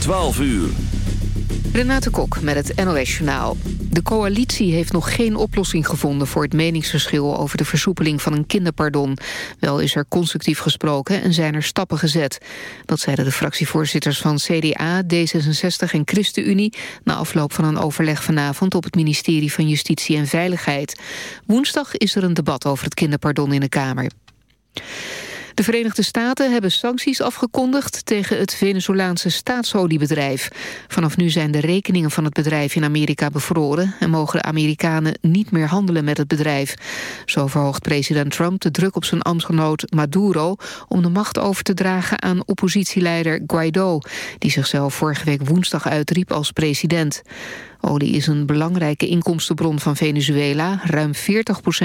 12 uur. Renate Kok met het NOS Journaal. De coalitie heeft nog geen oplossing gevonden voor het meningsverschil over de versoepeling van een kinderpardon. Wel is er constructief gesproken en zijn er stappen gezet. Dat zeiden de fractievoorzitters van CDA, D66 en ChristenUnie na afloop van een overleg vanavond op het ministerie van Justitie en Veiligheid. Woensdag is er een debat over het kinderpardon in de Kamer. De Verenigde Staten hebben sancties afgekondigd tegen het Venezolaanse staatsoliebedrijf. Vanaf nu zijn de rekeningen van het bedrijf in Amerika bevroren... en mogen de Amerikanen niet meer handelen met het bedrijf. Zo verhoogt president Trump de druk op zijn ambtgenoot Maduro... om de macht over te dragen aan oppositieleider Guaido... die zichzelf vorige week woensdag uitriep als president. Olie is een belangrijke inkomstenbron van Venezuela. Ruim 40%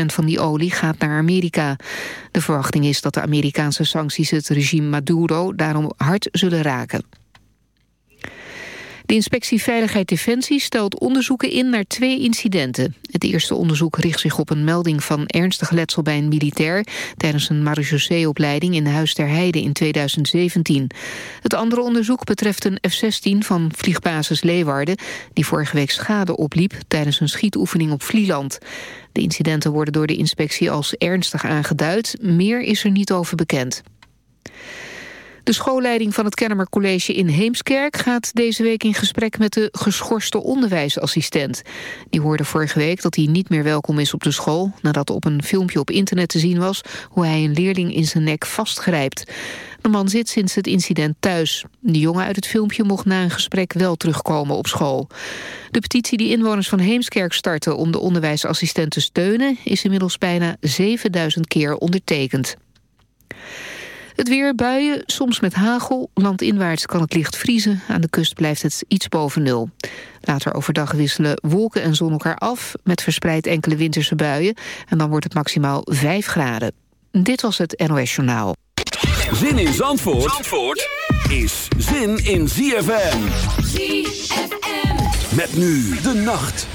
van die olie gaat naar Amerika. De verwachting is dat de Amerikaanse sancties het regime Maduro daarom hard zullen raken. De inspectie Veiligheid Defensie stelt onderzoeken in naar twee incidenten. Het eerste onderzoek richt zich op een melding van ernstig letsel bij een militair... tijdens een marechaussee-opleiding in Huis ter Heide in 2017. Het andere onderzoek betreft een F-16 van vliegbasis Leeuwarden... die vorige week schade opliep tijdens een schietoefening op Vlieland. De incidenten worden door de inspectie als ernstig aangeduid. Meer is er niet over bekend. De schoolleiding van het Kennemer College in Heemskerk gaat deze week in gesprek met de geschorste onderwijsassistent. Die hoorde vorige week dat hij niet meer welkom is op de school, nadat op een filmpje op internet te zien was hoe hij een leerling in zijn nek vastgrijpt. De man zit sinds het incident thuis. De jongen uit het filmpje mocht na een gesprek wel terugkomen op school. De petitie die inwoners van Heemskerk starten om de onderwijsassistent te steunen... is inmiddels bijna 7000 keer ondertekend. Het weer, buien, soms met hagel. Landinwaarts kan het licht vriezen. Aan de kust blijft het iets boven nul. Later overdag wisselen wolken en zon elkaar af... met verspreid enkele winterse buien. En dan wordt het maximaal 5 graden. Dit was het NOS Journaal. Zin in Zandvoort, Zandvoort is zin in ZFM. ZFM. Met nu de nacht.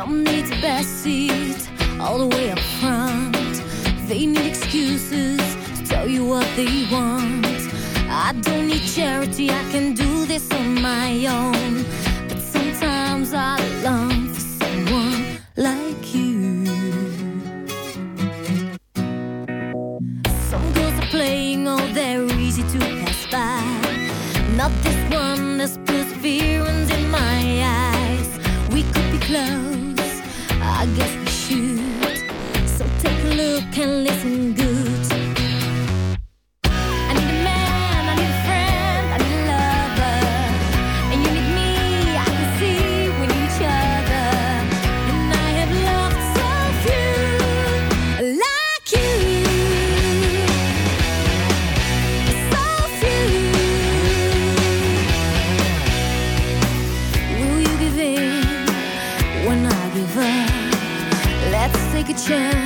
Some need the best seat all the way up front. They need excuses to tell you what they want. I don't need charity, I can do this on my own. But sometimes I long for someone like you. Some girls are playing, oh, they're easy to pass by. Not this one, there's perseverance in my eyes. We could be close look listen good. I need a man, I need a friend, I need a lover. And you need me, I can see we need each other. And I have loved so few like you. So few. Will you give in when I give up? Let's take a chance.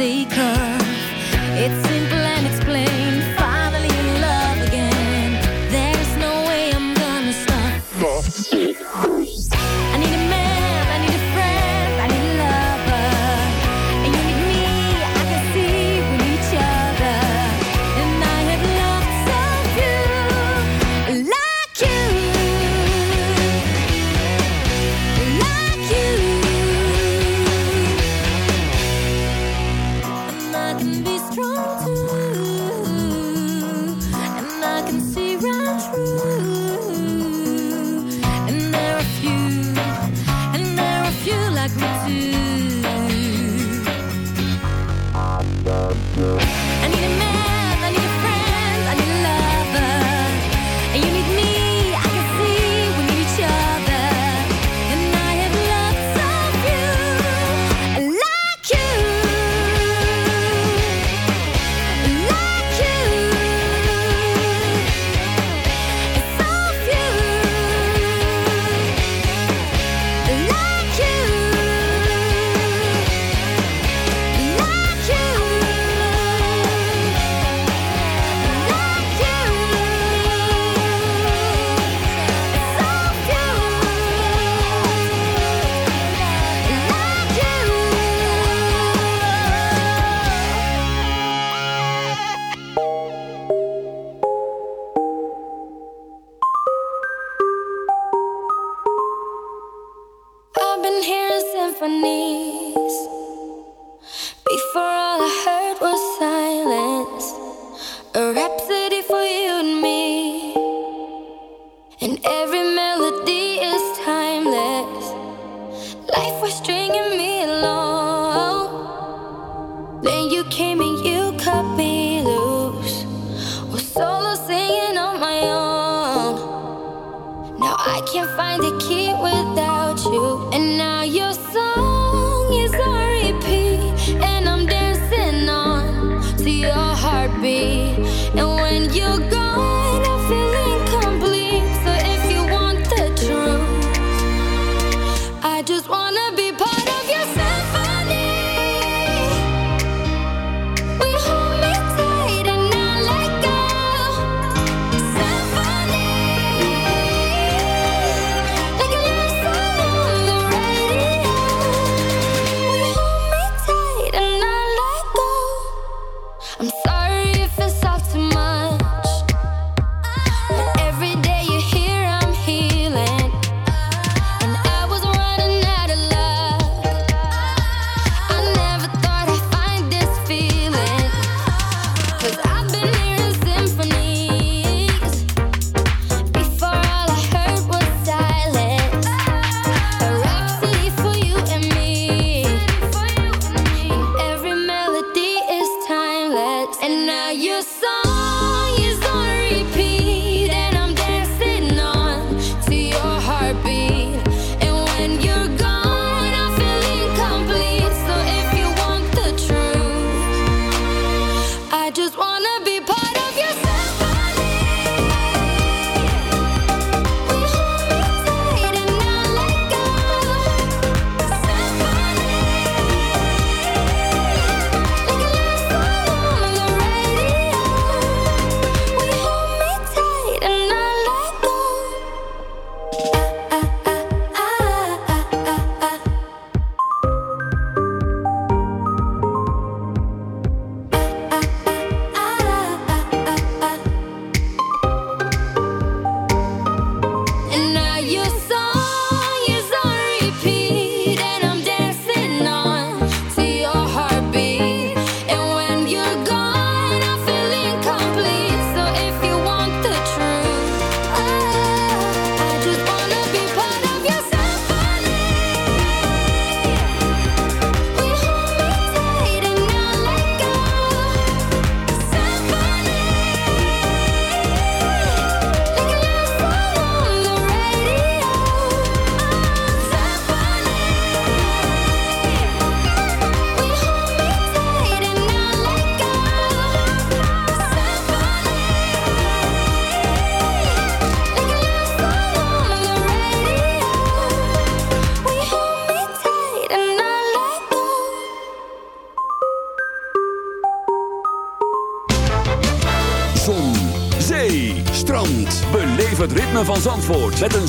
Let's take off. life was stringing me along.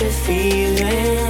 The feeling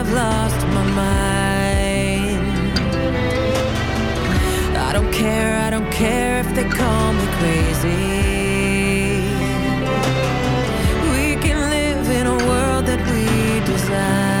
care if they call me crazy. We can live in a world that we desire.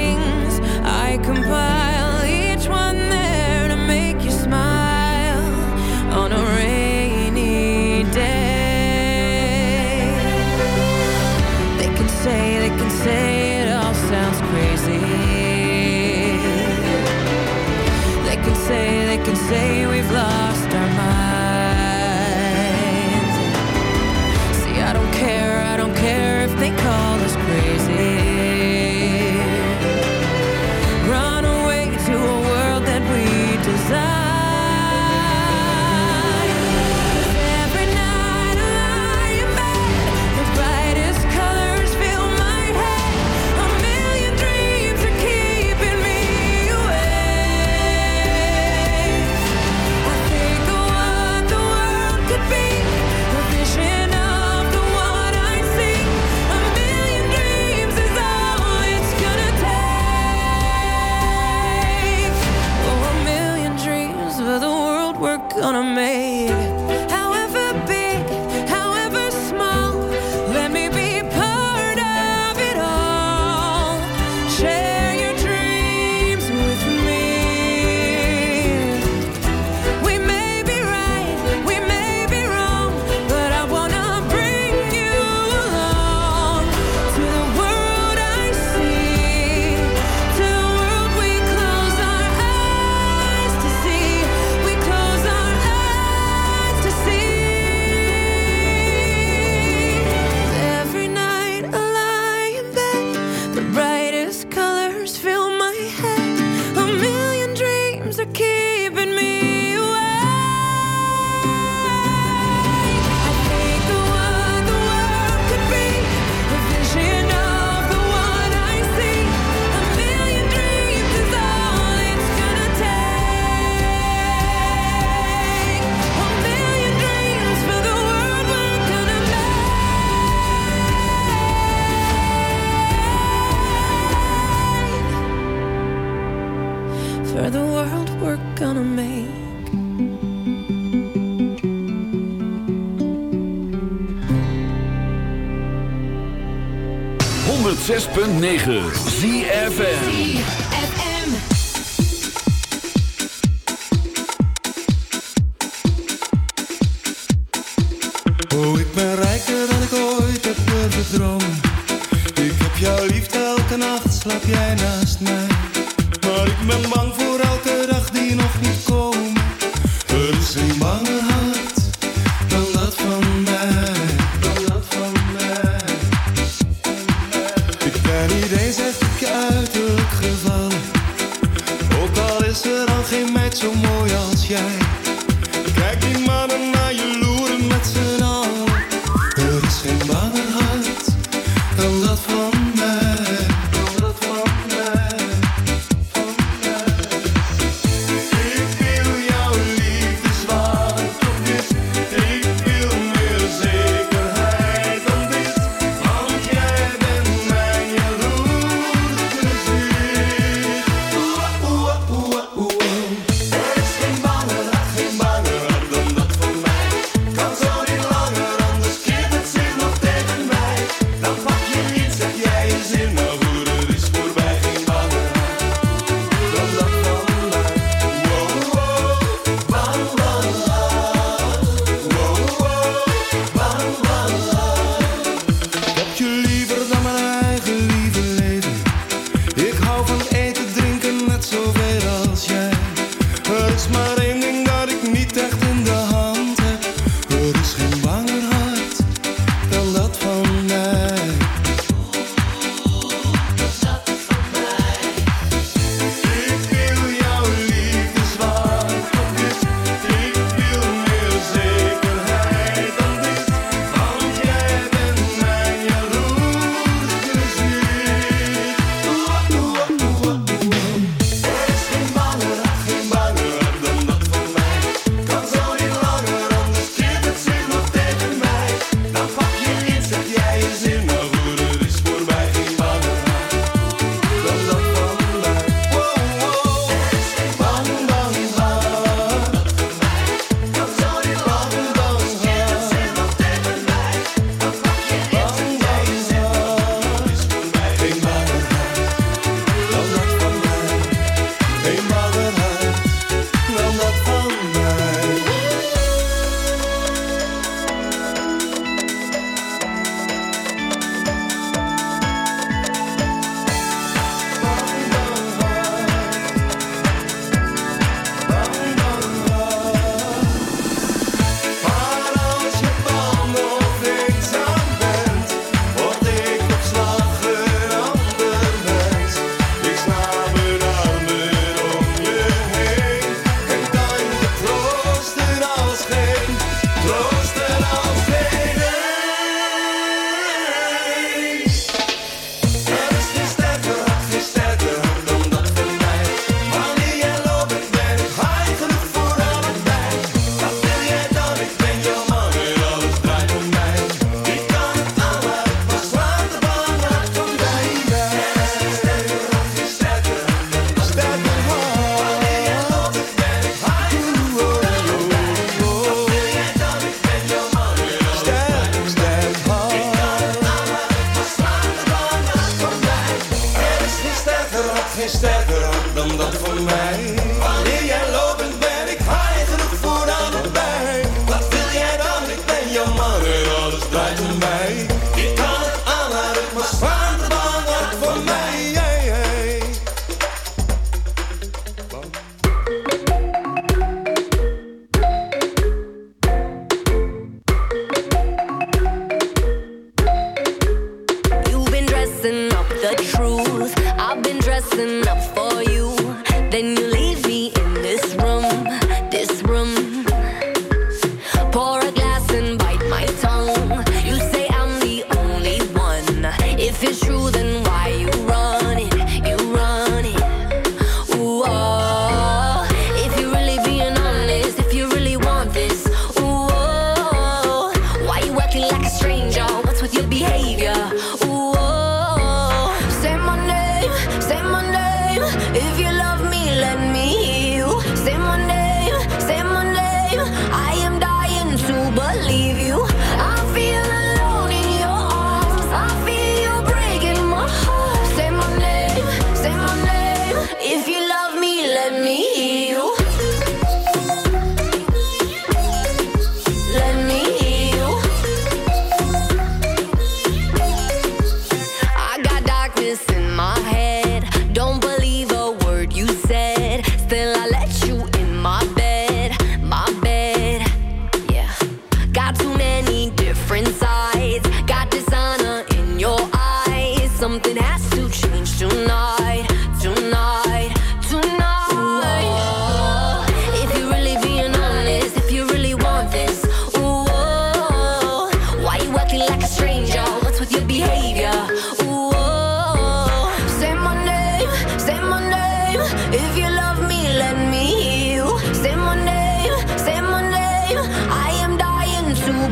say 9 ZFM. Oh, ik ben rijker dan ik ooit heb gedroomd. Ik heb jou liefde, elke nacht slaap jij naast mij. Maar ik ben bang voor elke dag die nog niet komt.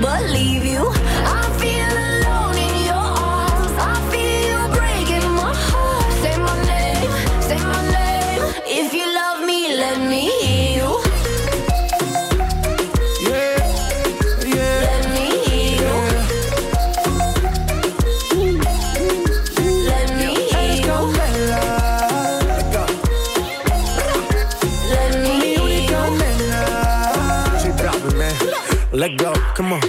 believe you. I feel alone in your arms. I feel you breaking my heart. Say my name, say my name. If you love me, let me hear you. Yeah, yeah. Let me hear you. Let me hear you. Let me hear you. Let go, come on.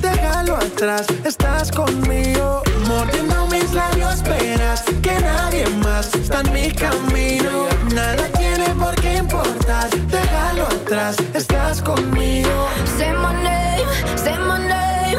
déjalo atrás, estás conmigo. Mordiendo mis labios, esperas que nadie más está en mi camino. Nada tiene por qué importar, déjalo atrás, estás conmigo. Say my name, say my name,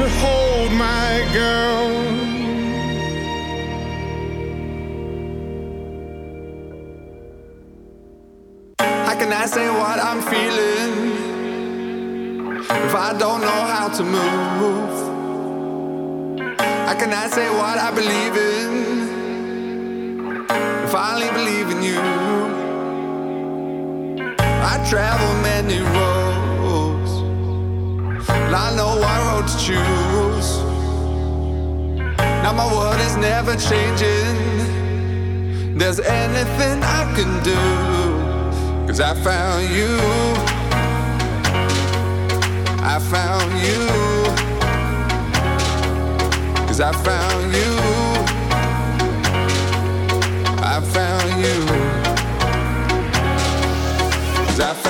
To hold my girl. How can I say what I'm feeling if I don't know how to move? How can I say what I believe in if I only believe in you? I travel many roads, and I know what road to choose. Now my world is never changing. There's anything I can do. Cause I found you. I found you. Cause I found you. I found you. Cause I found